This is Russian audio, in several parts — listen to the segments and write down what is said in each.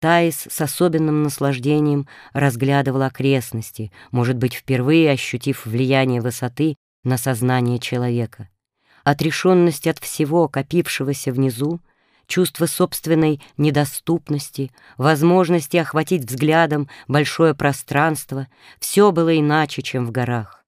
Таис с особенным наслаждением разглядывала окрестности, может быть, впервые ощутив влияние высоты на сознание человека. Отрешенность от всего, копившегося внизу, чувство собственной недоступности, возможности охватить взглядом большое пространство — все было иначе, чем в горах.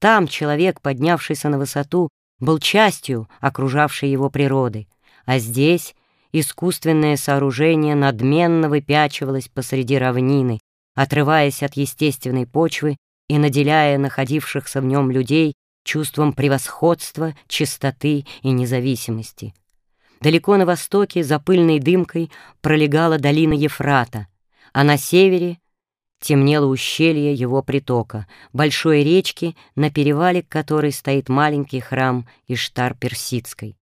Там человек, поднявшийся на высоту, был частью окружавшей его природы, а здесь искусственное сооружение надменно выпячивалось посреди равнины, отрываясь от естественной почвы и наделяя находившихся в нем людей чувством превосходства, чистоты и независимости. Далеко на востоке за пыльной дымкой пролегала долина Ефрата, а на севере темнело ущелье его притока, большой речки, на перевале которой стоит маленький храм Иштар Персидской.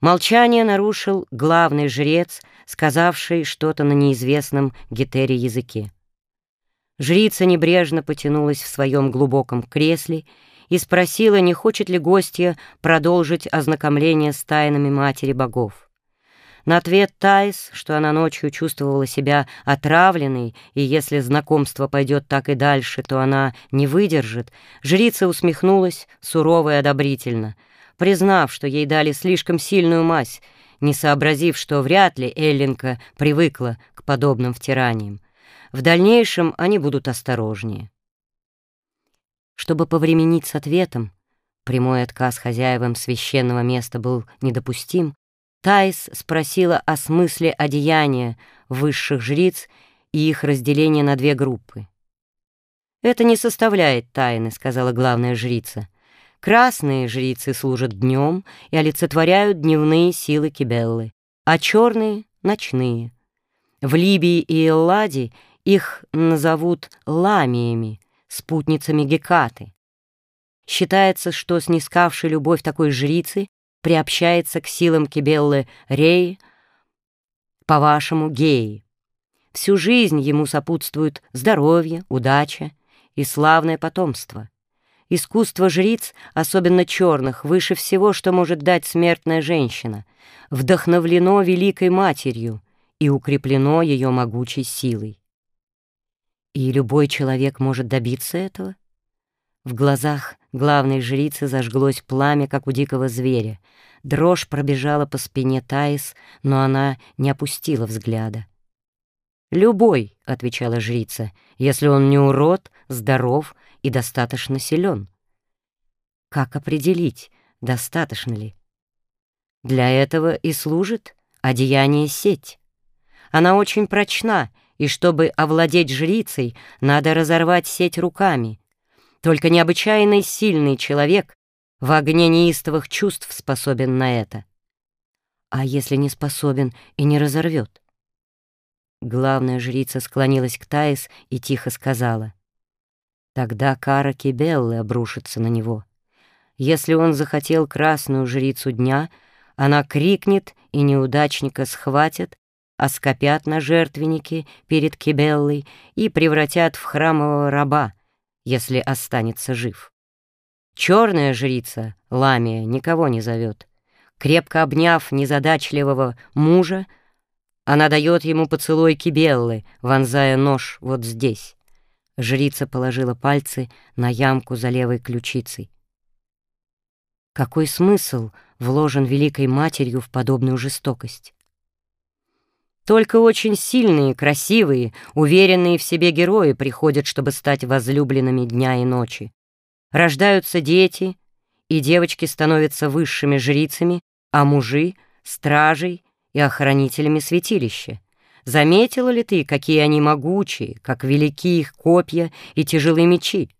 Молчание нарушил главный жрец, сказавший что-то на неизвестном гетере языке. Жрица небрежно потянулась в своем глубоком кресле и спросила, не хочет ли гостья продолжить ознакомление с тайнами Матери Богов. На ответ Тайс, что она ночью чувствовала себя отравленной, и если знакомство пойдет так и дальше, то она не выдержит, жрица усмехнулась сурово и одобрительно — признав, что ей дали слишком сильную мазь, не сообразив, что вряд ли Эллинка привыкла к подобным втираниям. В дальнейшем они будут осторожнее. Чтобы повременить с ответом, прямой отказ хозяевам священного места был недопустим, Тайс спросила о смысле одеяния высших жриц и их разделения на две группы. «Это не составляет тайны», — сказала главная жрица. Красные жрицы служат днем и олицетворяют дневные силы Кибеллы, а черные — ночные. В Либии и Элладе их назовут ламиями, спутницами Гекаты. Считается, что снискавший любовь такой жрицы приобщается к силам Кибеллы Рей, по-вашему, геи. Всю жизнь ему сопутствуют здоровье, удача и славное потомство. Искусство жриц, особенно черных, выше всего, что может дать смертная женщина, вдохновлено Великой Матерью и укреплено ее могучей силой. И любой человек может добиться этого? В глазах главной жрицы зажглось пламя, как у дикого зверя. Дрожь пробежала по спине Таис, но она не опустила взгляда. «Любой», — отвечала жрица, — «если он не урод, здоров и достаточно силен. Как определить, достаточно ли? Для этого и служит одеяние сеть. Она очень прочна, и чтобы овладеть жрицей, надо разорвать сеть руками. Только необычайно сильный человек в огне неистовых чувств способен на это. А если не способен и не разорвет? Главная жрица склонилась к Таис и тихо сказала — Тогда кара Кибеллы обрушится на него. Если он захотел красную жрицу дня, она крикнет, и неудачника схватят, оскопят на жертвеннике перед Кибеллой и превратят в храмового раба, если останется жив. Черная жрица, Ламия, никого не зовет. Крепко обняв незадачливого мужа, она дает ему поцелуй Кибеллы, вонзая нож вот здесь. Жрица положила пальцы на ямку за левой ключицей. Какой смысл вложен Великой Матерью в подобную жестокость? Только очень сильные, красивые, уверенные в себе герои приходят, чтобы стать возлюбленными дня и ночи. Рождаются дети, и девочки становятся высшими жрицами, а мужи — стражей и охранителями святилища. Заметила ли ты, какие они могучие, как велики их копья и тяжелые мечи?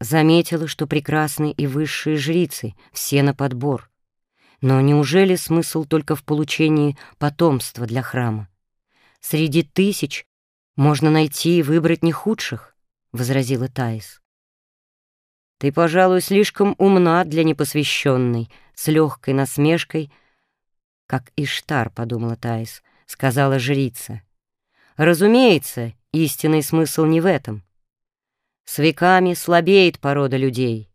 Заметила, что прекрасны и высшие жрицы, все на подбор. Но неужели смысл только в получении потомства для храма? Среди тысяч можно найти и выбрать не худших, — возразила Таис. Ты, пожалуй, слишком умна для непосвященной, с легкой насмешкой, как Иштар, — подумала Таис, — сказала жрица. Разумеется, истинный смысл не в этом. С веками слабеет порода людей.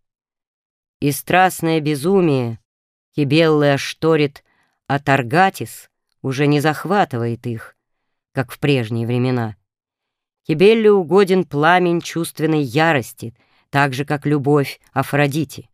И страстное безумие Кибеллы Ашторит Атаргатис уже не захватывает их, как в прежние времена. Кибелле угоден пламень чувственной ярости, так же, как любовь Афродите.